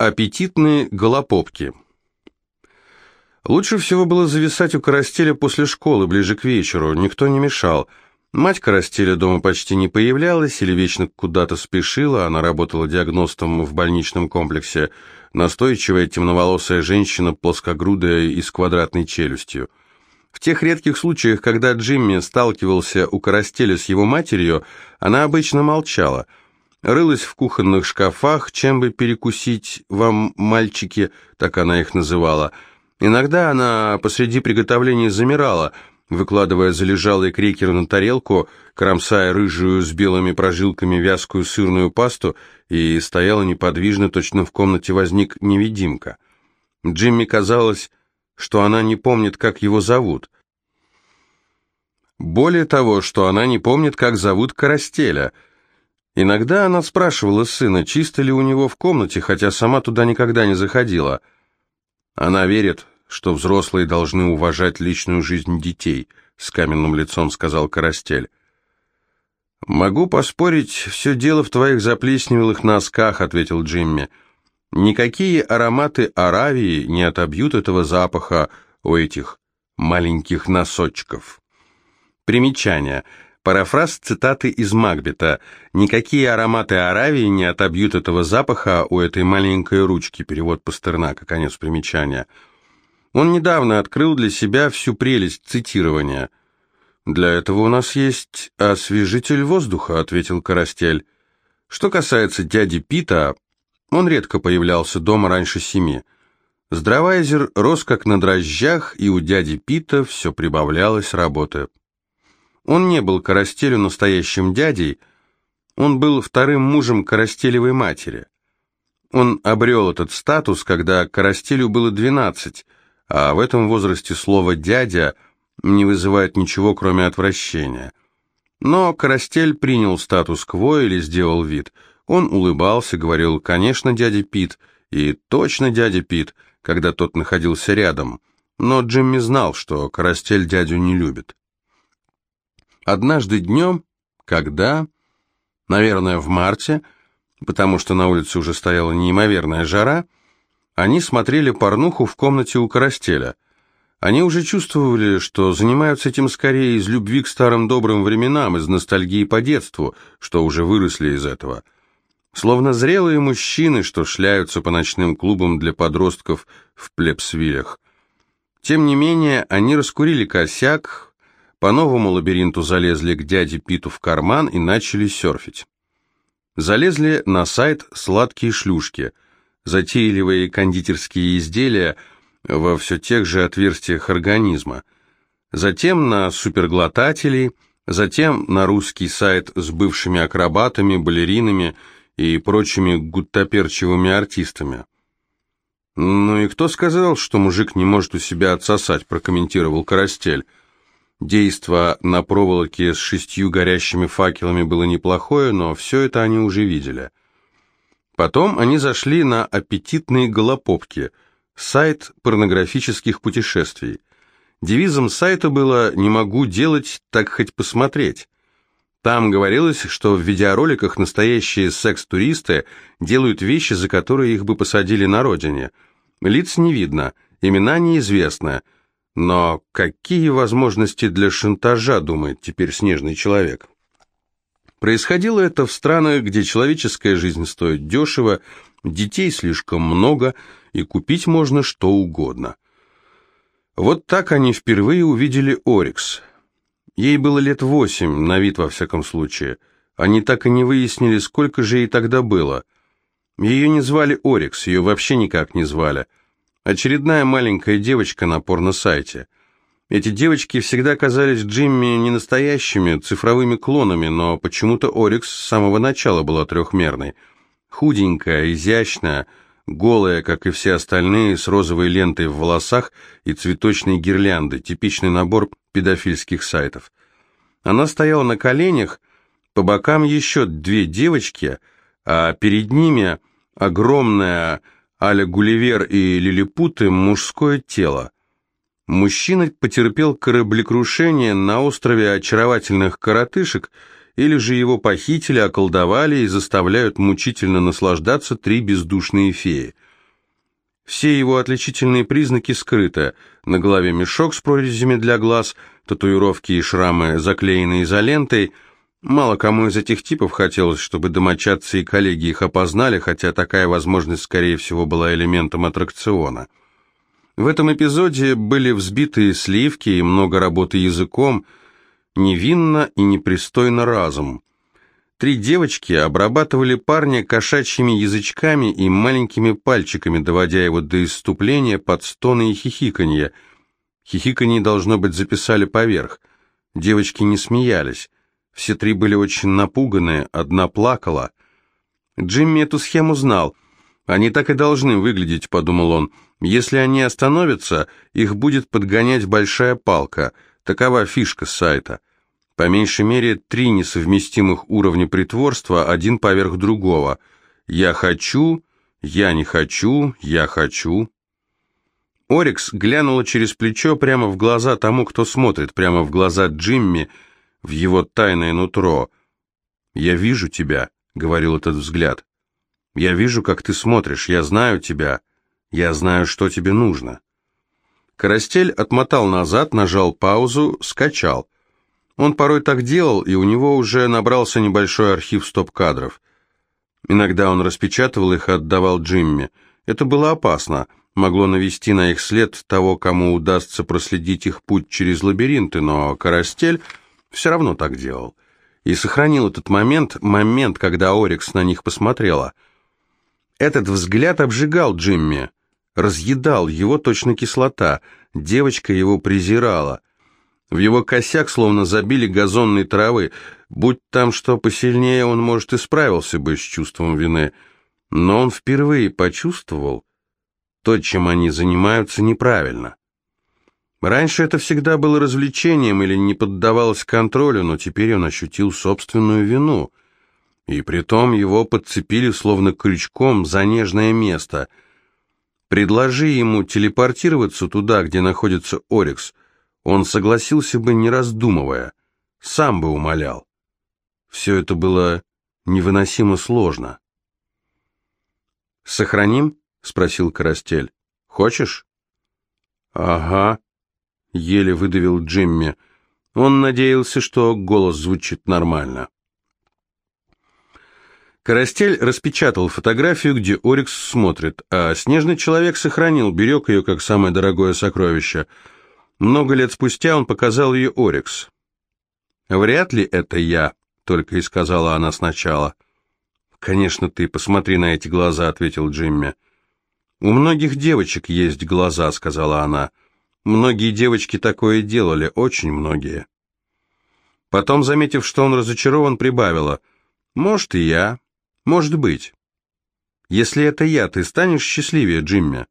Аппетитные голопопки. Лучше всего было зависать у Карастеля после школы, ближе к вечеру, никто не мешал. Мать Карастеля дома почти не появлялась или вечно куда-то спешила, она работала диагностом в больничном комплексе, настойчивая темноволосая женщина, плоскогрудая и с квадратной челюстью. В тех редких случаях, когда Джимми сталкивался у Карастеля с его матерью, она обычно молчала – рылась в кухонных шкафах, чем бы перекусить вам, мальчики, так она их называла. Иногда она посреди приготовления замирала, выкладывая залежалый крекер на тарелку, кромсая рыжую с белыми прожилками вязкую сырную пасту, и стояла неподвижно, точно в комнате возник невидимка. Джимми казалось, что она не помнит, как его зовут. Более того, что она не помнит, как зовут Карастеля — Иногда она спрашивала сына, чисто ли у него в комнате, хотя сама туда никогда не заходила. Она верит, что взрослые должны уважать личную жизнь детей, с каменным лицом сказал Карастель. «Могу поспорить, все дело в твоих заплесневелых носках», — ответил Джимми. «Никакие ароматы Аравии не отобьют этого запаха у этих маленьких носочков». Примечание — Парафраз цитаты из Макбета. «Никакие ароматы Аравии не отобьют этого запаха у этой маленькой ручки». Перевод Пастернака, конец примечания. Он недавно открыл для себя всю прелесть цитирования. «Для этого у нас есть освежитель воздуха», — ответил Карастель. Что касается дяди Пита, он редко появлялся дома раньше семи. Здравайзер рос как на дрожжах, и у дяди Пита все прибавлялось работы. Он не был Карастелю настоящим дядей, он был вторым мужем Карастелевой матери. Он обрел этот статус, когда Карастелю было 12, а в этом возрасте слово «дядя» не вызывает ничего, кроме отвращения. Но Карастель принял статус-кво или сделал вид. Он улыбался, говорил «конечно, дядя Пит» и «точно, дядя Пит», когда тот находился рядом. Но Джимми знал, что Карастель дядю не любит. Однажды днем, когда, наверное, в марте, потому что на улице уже стояла неимоверная жара, они смотрели порнуху в комнате у Карастеля. Они уже чувствовали, что занимаются этим скорее из любви к старым добрым временам, из ностальгии по детству, что уже выросли из этого. Словно зрелые мужчины, что шляются по ночным клубам для подростков в плебсвилях. Тем не менее, они раскурили косяк, по новому лабиринту залезли к дяде Питу в карман и начали серфить. Залезли на сайт «Сладкие шлюшки», затейливые кондитерские изделия во все тех же отверстиях организма. Затем на суперглотателей, затем на русский сайт с бывшими акробатами, балеринами и прочими гуттаперчивыми артистами. «Ну и кто сказал, что мужик не может у себя отсосать?» – прокомментировал Карастель. Действо на проволоке с шестью горящими факелами было неплохое, но все это они уже видели. Потом они зашли на аппетитные голопопки, сайт порнографических путешествий. Девизом сайта было «Не могу делать, так хоть посмотреть». Там говорилось, что в видеороликах настоящие секс-туристы делают вещи, за которые их бы посадили на родине. Лиц не видно, имена неизвестны – но какие возможности для шантажа, думает теперь снежный человек? Происходило это в странах, где человеческая жизнь стоит дешево, детей слишком много, и купить можно что угодно. Вот так они впервые увидели Орикс. Ей было лет восемь, на вид во всяком случае. Они так и не выяснили, сколько же ей тогда было. Ее не звали Орикс, ее вообще никак не звали – Очередная маленькая девочка на порно-сайте. Эти девочки всегда казались Джимми не настоящими, цифровыми клонами, но почему-то Орикс с самого начала была трехмерной. Худенькая, изящная, голая, как и все остальные, с розовой лентой в волосах и цветочной гирляндой, типичный набор педофильских сайтов. Она стояла на коленях, по бокам еще две девочки, а перед ними огромная Аля Гулливер и Лилипуты мужское тело. Мужчина потерпел кораблекрушение на острове очаровательных коротышек, или же его похитили, околдовали и заставляют мучительно наслаждаться три бездушные феи – Все его отличительные признаки скрыты. На голове мешок с прорезями для глаз, татуировки и шрамы, заклеенные изолентой. Мало кому из этих типов хотелось, чтобы домочадцы и коллеги их опознали, хотя такая возможность, скорее всего, была элементом аттракциона. В этом эпизоде были взбитые сливки и много работы языком, невинно и непристойно разум. Три девочки обрабатывали парня кошачьими язычками и маленькими пальчиками, доводя его до исступления под стоны и хихиканье. Хихиканье, должно быть, записали поверх. Девочки не смеялись. Все три были очень напуганы, одна плакала. Джимми эту схему знал. «Они так и должны выглядеть», — подумал он. «Если они остановятся, их будет подгонять большая палка. Такова фишка сайта». По меньшей мере три несовместимых уровня притворства, один поверх другого. «Я хочу», «Я не хочу», «Я хочу». Орикс глянула через плечо прямо в глаза тому, кто смотрит, прямо в глаза Джимми, в его тайное нутро. «Я вижу тебя», — говорил этот взгляд. «Я вижу, как ты смотришь, я знаю тебя, я знаю, что тебе нужно». Карастель отмотал назад, нажал паузу, скачал — он порой так делал, и у него уже набрался небольшой архив стоп-кадров. Иногда он распечатывал их и отдавал Джимми. Это было опасно, могло навести на их след того, кому удастся проследить их путь через лабиринты, но Карастель все равно так делал. И сохранил этот момент, момент, когда Орикс на них посмотрела. Этот взгляд обжигал Джимми, разъедал его точно кислота, девочка его презирала. В его косяк словно забили газонной травы. Будь там что посильнее, он, может, и справился бы с чувством вины. Но он впервые почувствовал, то, чем они занимаются, неправильно. Раньше это всегда было развлечением или не поддавалось контролю, но теперь он ощутил собственную вину. И притом его подцепили словно крючком за нежное место. Предложи ему телепортироваться туда, где находится Орикс, он согласился бы, не раздумывая, сам бы умолял. Все это было невыносимо сложно. «Сохраним?» — спросил Карастель. «Хочешь?» «Ага», — еле выдавил Джимми. Он надеялся, что голос звучит нормально. Карастель распечатал фотографию, где Орикс смотрит, а снежный человек сохранил, берег ее как самое дорогое сокровище — много лет спустя он показал ее Орикс. «Вряд ли это я», — только и сказала она сначала. «Конечно ты, посмотри на эти глаза», — ответил Джимми. «У многих девочек есть глаза», — сказала она. «Многие девочки такое делали, очень многие». Потом, заметив, что он разочарован, прибавила. «Может, и я. Может быть. Если это я, ты станешь счастливее, Джимми?»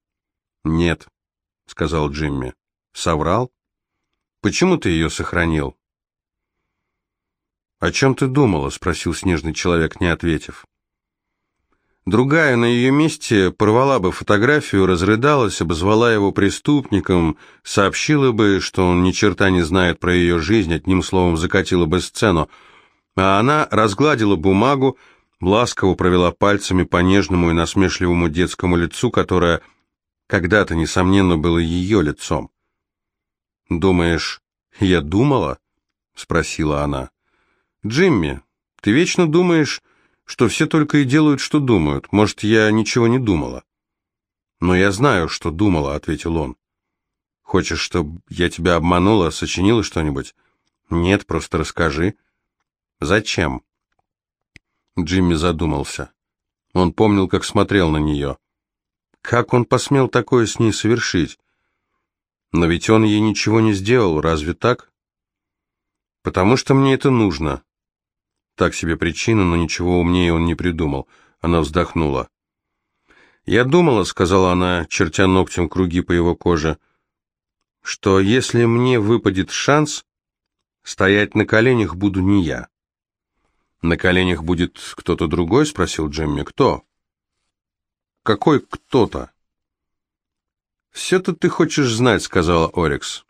«Нет», — сказал Джимми. Соврал? Почему ты ее сохранил? «О чем ты думала?» — спросил снежный человек, не ответив. Другая на ее месте порвала бы фотографию, разрыдалась, обозвала его преступником, сообщила бы, что он ни черта не знает про ее жизнь, одним словом закатила бы сцену, а она разгладила бумагу, ласково провела пальцами по нежному и насмешливому детскому лицу, которое когда-то, несомненно, было ее лицом. «Думаешь, я думала?» — спросила она. «Джимми, ты вечно думаешь, что все только и делают, что думают. Может, я ничего не думала?» «Но я знаю, что думала», — ответил он. «Хочешь, чтобы я тебя обманула, сочинила что-нибудь?» «Нет, просто расскажи». «Зачем?» Джимми задумался. Он помнил, как смотрел на нее. Как он посмел такое с ней совершить? Но ведь он ей ничего не сделал, разве так? Потому что мне это нужно. Так себе причина, но ничего умнее он не придумал. Она вздохнула. «Я думала», — сказала она, чертя ногтем круги по его коже, «что если мне выпадет шанс, стоять на коленях буду не я». «На коленях будет кто-то другой?» — спросил Джимми. «Кто?» «Какой кто-то?» «Все-то ты хочешь знать», — сказала Орикс.